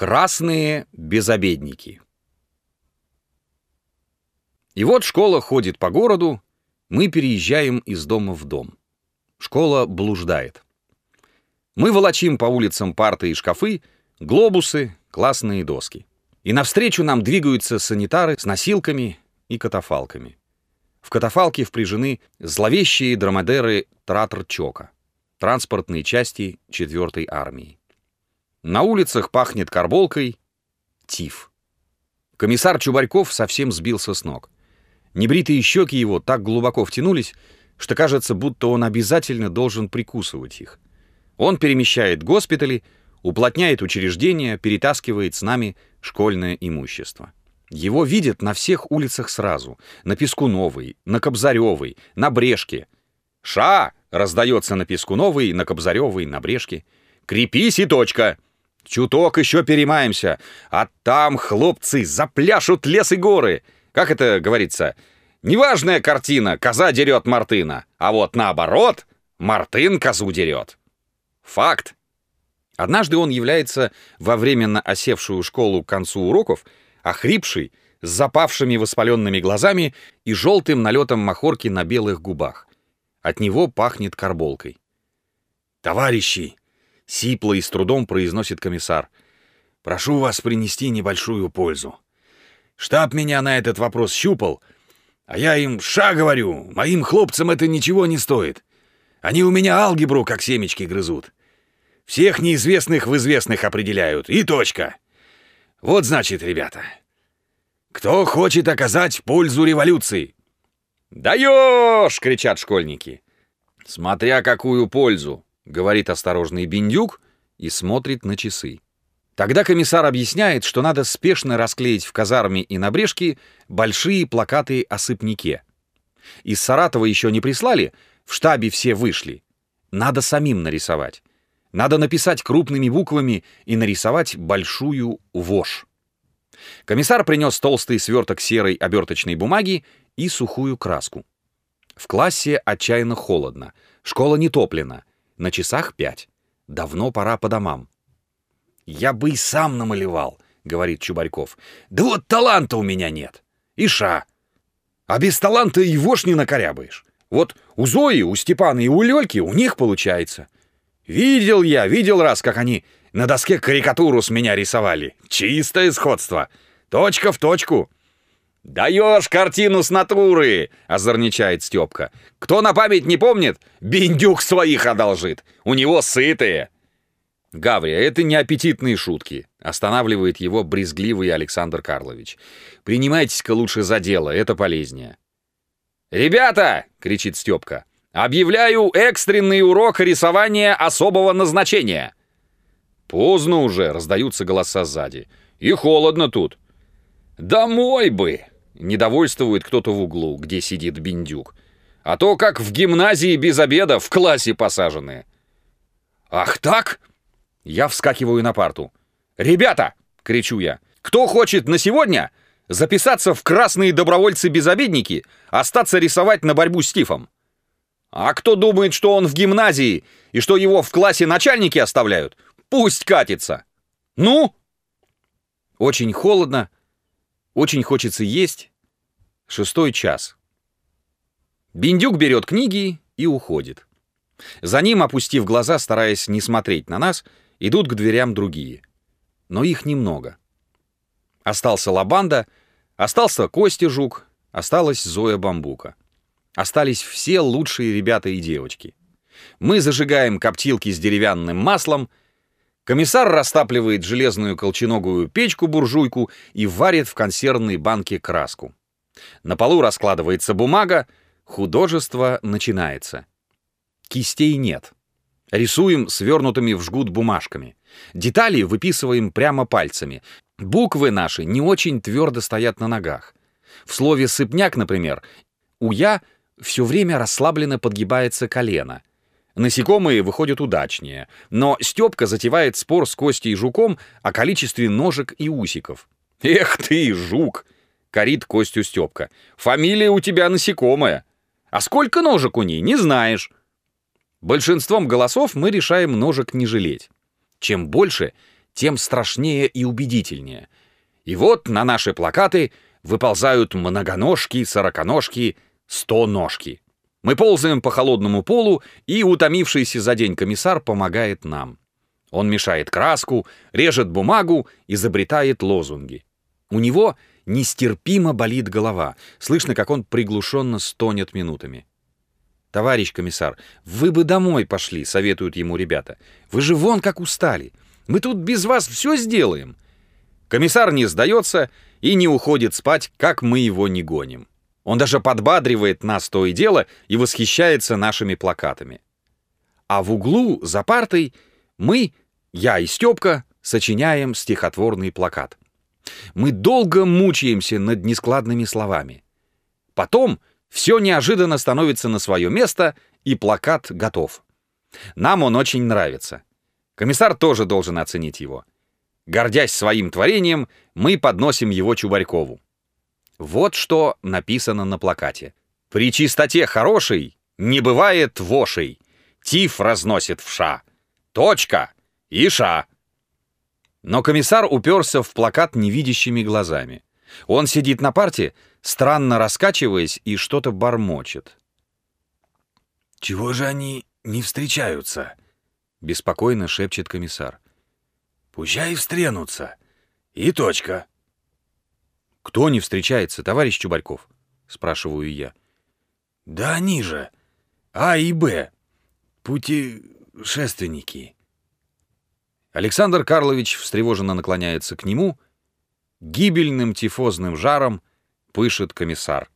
Красные безобедники. И вот школа ходит по городу, мы переезжаем из дома в дом. Школа блуждает. Мы волочим по улицам парты и шкафы, глобусы, классные доски. И навстречу нам двигаются санитары с носилками и катафалками. В катафалке впряжены зловещие драмадеры Тратр-Чока, транспортные части 4-й армии. На улицах пахнет карболкой, тиф. Комиссар Чубарьков совсем сбился с ног. Небритые щеки его так глубоко втянулись, что кажется, будто он обязательно должен прикусывать их. Он перемещает госпитали, уплотняет учреждения, перетаскивает с нами школьное имущество. Его видят на всех улицах сразу. На Пескуновой, на Кобзаревой, на Брешке. «Ша!» — раздается на Пескуновой, на Кобзаревой, на Брешке. «Крепись и точка!» Чуток еще перемаемся, а там хлопцы запляшут лес и горы. Как это говорится? Неважная картина, коза дерет Мартына, а вот наоборот, Мартын козу дерет. Факт. Однажды он является во временно осевшую школу к концу уроков, охрипший, с запавшими воспаленными глазами и желтым налетом махорки на белых губах. От него пахнет карболкой. «Товарищи!» Сипло и с трудом произносит комиссар. «Прошу вас принести небольшую пользу. Штаб меня на этот вопрос щупал, а я им ша говорю, моим хлопцам это ничего не стоит. Они у меня алгебру как семечки грызут. Всех неизвестных в известных определяют, и точка. Вот значит, ребята, кто хочет оказать пользу революции?» «Даешь!» — кричат школьники. «Смотря какую пользу!» — говорит осторожный Биндюк и смотрит на часы. Тогда комиссар объясняет, что надо спешно расклеить в казарме и на брешке большие плакаты о сыпнике. Из Саратова еще не прислали, в штабе все вышли. Надо самим нарисовать. Надо написать крупными буквами и нарисовать большую вошь. Комиссар принес толстый сверток серой оберточной бумаги и сухую краску. В классе отчаянно холодно, школа не топлена, на часах пять. Давно пора по домам. «Я бы и сам намалевал», — говорит Чубарьков. «Да вот таланта у меня нет. Иша. А без таланта его ж не накорябаешь. Вот у Зои, у Степана и у Лёльки у них получается. Видел я, видел раз, как они на доске карикатуру с меня рисовали. Чистое сходство. Точка в точку. «Даешь картину с натуры!» — озорничает Степка. «Кто на память не помнит, Биндюк своих одолжит. У него сытые!» «Гаврия, это не аппетитные шутки», — останавливает его брезгливый Александр Карлович. «Принимайтесь-ка лучше за дело, это полезнее». «Ребята!» — кричит Степка. «Объявляю экстренный урок рисования особого назначения!» «Поздно уже!» — раздаются голоса сзади. «И холодно тут!» «Домой бы!» Недовольствует кто-то в углу, где сидит Биндюк. А то как в гимназии без обеда в классе посаженные. Ах так? Я вскакиваю на парту. «Ребята!» — кричу я. «Кто хочет на сегодня записаться в красные добровольцы-безобедники, остаться рисовать на борьбу с Тифом? А кто думает, что он в гимназии и что его в классе начальники оставляют, пусть катится! Ну?» Очень холодно, очень хочется есть. Шестой час. Биндюк берет книги и уходит. За ним, опустив глаза, стараясь не смотреть на нас, идут к дверям другие. Но их немного. Остался Лабанда, остался Костя Жук, осталась Зоя Бамбука. Остались все лучшие ребята и девочки. Мы зажигаем коптилки с деревянным маслом — Комиссар растапливает железную колченогую печку-буржуйку и варит в консервной банке краску. На полу раскладывается бумага, художество начинается. Кистей нет. Рисуем свернутыми в жгут бумажками. Детали выписываем прямо пальцами. Буквы наши не очень твердо стоят на ногах. В слове «сыпняк», например, у «я» все время расслабленно подгибается колено — Насекомые выходят удачнее, но Степка затевает спор с Костей и Жуком о количестве ножек и усиков. «Эх ты, Жук!» — корит Костю Степка. «Фамилия у тебя насекомая. А сколько ножек у ней, не знаешь». Большинством голосов мы решаем ножек не жалеть. Чем больше, тем страшнее и убедительнее. И вот на наши плакаты выползают многоножки, сороконожки, стоножки. Мы ползаем по холодному полу, и утомившийся за день комиссар помогает нам. Он мешает краску, режет бумагу, изобретает лозунги. У него нестерпимо болит голова. Слышно, как он приглушенно стонет минутами. «Товарищ комиссар, вы бы домой пошли», — советуют ему ребята. «Вы же вон как устали. Мы тут без вас все сделаем». Комиссар не сдается и не уходит спать, как мы его не гоним. Он даже подбадривает нас то и дело и восхищается нашими плакатами. А в углу, за партой, мы, я и Степка, сочиняем стихотворный плакат. Мы долго мучаемся над нескладными словами. Потом все неожиданно становится на свое место, и плакат готов. Нам он очень нравится. Комиссар тоже должен оценить его. Гордясь своим творением, мы подносим его Чубарькову. Вот что написано на плакате. «При чистоте хорошей не бывает вошей. Тиф разносит в ша. Точка. И ша». Но комиссар уперся в плакат невидящими глазами. Он сидит на парте, странно раскачиваясь, и что-то бормочет. «Чего же они не встречаются?» — беспокойно шепчет комиссар. «Пущай встренутся. И точка». «Кто не встречается, товарищ Чубарьков?» — спрашиваю я. «Да они же. А и Б. Путешественники». Александр Карлович встревоженно наклоняется к нему. Гибельным тифозным жаром пышет комиссар.